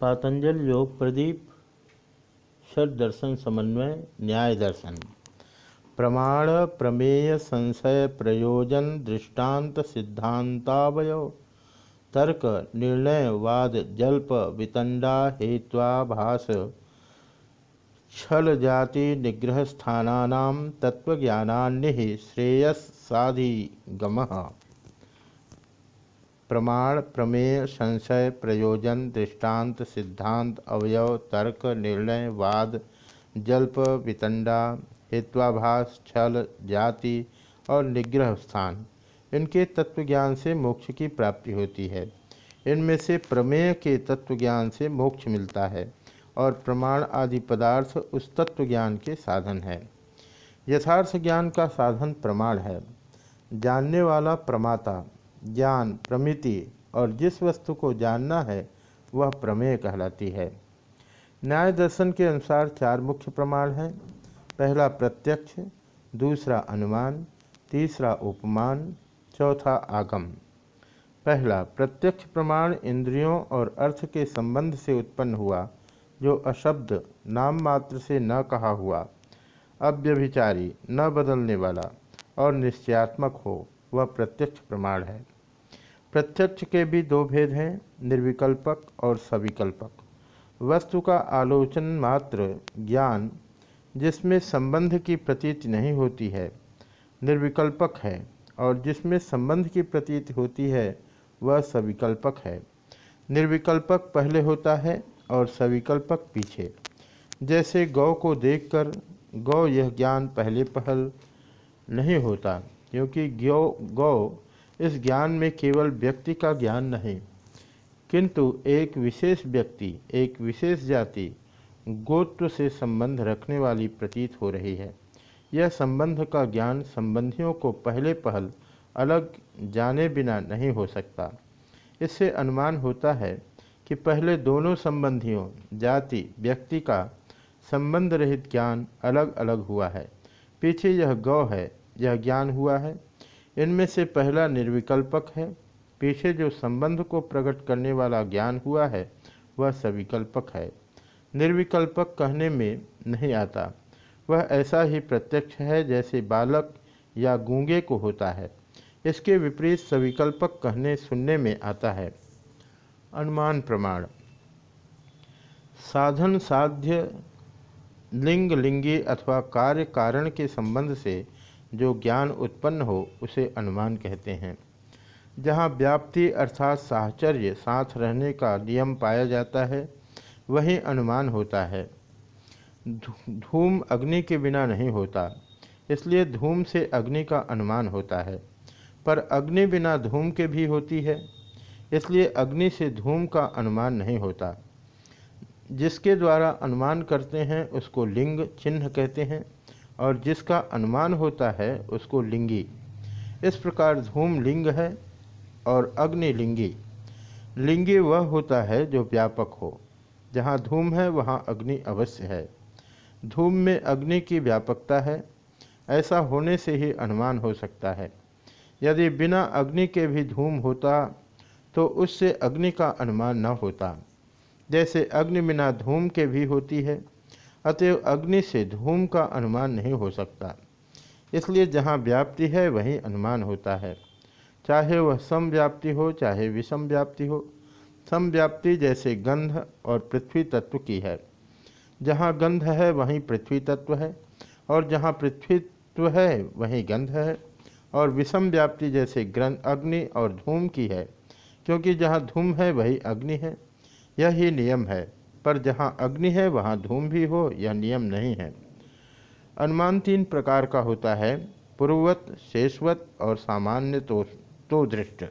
पातंजल योग प्रदीप षड दर्शन समन्वय, न्याय दर्शन। प्रमाण, प्रमेय, संशय, प्रयोजन, दृष्टांत सिद्धांतावय तर्क, निर्णय, वाद, जल्प, वितंडा हेत्वाभास छल जाति, निग्रह स्थानानाम तत्वज्ञानान्नि श्रेयस्साधिगमः प्रमाण, प्रमेय, संशय, प्रयोजन, दृष्टांत, सिद्धांत, अवयव, तर्क, निर्णय, वाद, जल्प, वितंडा, हेत्वाभास, छल, जाति और निग्रह स्थान। इनके तत्वज्ञान से मोक्ष की प्राप्ति होती है। इनमें से प्रमेय के तत्वज्ञान से मोक्ष मिलता है और प्रमाण आदि पदार्थ उस तत्वज्ञान के साधन है। यथार्थ ज्ञान का साधन प्रमाण है। जानने वाला प्रमाता ज्ञान, प्रमिति और जिस वस्तु को जानना है, वह प्रमेय कहलाती है। न्याय दर्शन के अनुसार चार मुख्य प्रमाण हैं। पहला प्रत्यक्ष, दूसरा अनुमान, तीसरा उपमान, चौथा आगम। पहला प्रत्यक्ष प्रमाण इंद्रियों और अर्थ के संबंध से उत्पन्न हुआ, जो अशब्द, नाम मात्र से न कहा हुआ, अव्यभिचारी, न बदलने वाला और निश्चयात्मक हो। वह प्रत्यक्ष प्रमाण है। प्रत्यक्ष के भी दो भेद हैं, निर्विकल्पक और सविकल्पक। वस्तु का आलोचन मात्र ज्ञान, जिसमें संबंध की प्रतीति नहीं होती है, निर्विकल्पक है, और जिसमें संबंध की प्रतीति होती है, वह सविकल्पक है। निर्विकल्पक पहले होता है और सविकल्पक पीछे। जैसे गौ को देखकर गौ यह ज्ञान पहले पहल नहीं होता क्योंकि गौ गौ इस ज्ञान में केवल व्यक्ति का ज्ञान नहीं, किंतु एक विशेष व्यक्ति, एक विशेष जाति गोत्र से संबंध रखने वाली प्रतीत हो रही है। यह संबंध का ज्ञान संबंधियों को पहले पहल अलग जाने बिना नहीं हो सकता। इससे अनुमान होता है कि पहले दोनों संबंधियों, जाति, व्यक्ति का संबंध रहित ज्ञान अलग अलग हुआ है। पीछे यह गौ है यह ज्ञान हुआ है। इनमें से पहला निर्विकल्पक है। पीछे जो संबंध को प्रकट करने वाला ज्ञान हुआ है, वह सविकल्पक है। निर्विकल्पक कहने में नहीं आता। वह ऐसा ही प्रत्यक्ष है जैसे बालक या गूँगे को होता है। इसके विपरीत सविकल्पक कहने सुनने में आता है। अनुमान प्रमाण। साधन साध्य, लिंग लिंगी अथवा कार्य कारण के संबंध से जो ज्ञान उत्पन्न हो, उसे अनुमान कहते हैं। जहाँ व्याप्ति अर्थात साहचर्य, साथ रहने का नियम पाया जाता है, वही अनुमान होता है। धूम अग्नि के बिना नहीं होता, इसलिए धूम से अग्नि का अनुमान होता है। पर अग्नि बिना धूम के भी होती है, इसलिए अग्नि से धूम का अनुमान नहीं होता। जिसके द्वारा अनुमान करते हैं, उसको लिंग चिन्ह कहते हैं। और जिसका अनुमान होता है उसको लिंगी। इस प्रकार धूम लिंग है और अग्नि लिंगी। लिंगी वह होता है जो व्यापक हो। जहाँ धूम है, वहाँ अग्नि अवश्य है। धूम में अग्नि की व्यापकता है। ऐसा होने से ही अनुमान हो सकता है। यदि बिना अग्नि के भी धूम होता तो उससे अग्नि का अनुमान न होता। जैसे अग्नि बिना धूम के भी होती है अतएव अग्नि से धूम का अनुमान नहीं हो सकता। इसलिए जहाँ व्याप्ति है, वहीं अनुमान होता है। चाहे वह समव्याप्ति हो, चाहे विषम व्याप्ति हो, समव्याप्ति जैसे गंध और पृथ्वी तत्व की है। जहाँ गंध है, वहीं पृथ्वी तत्व है, और जहाँ पृथ्वीत्व है, वहीं गंध है, और विषम व्याप्ति जैसे ग्रंथ अग्नि और धूम की है, क्योंकि जहाँ धूम है, वही अग्नि है। यही नियम है। पर जहाँ अग्नि है वहाँ धूम भी हो यह नियम नहीं है। अनुमान तीन प्रकार का होता है पूर्ववत शेषवत और सामान्य तो, तो दृष्ट।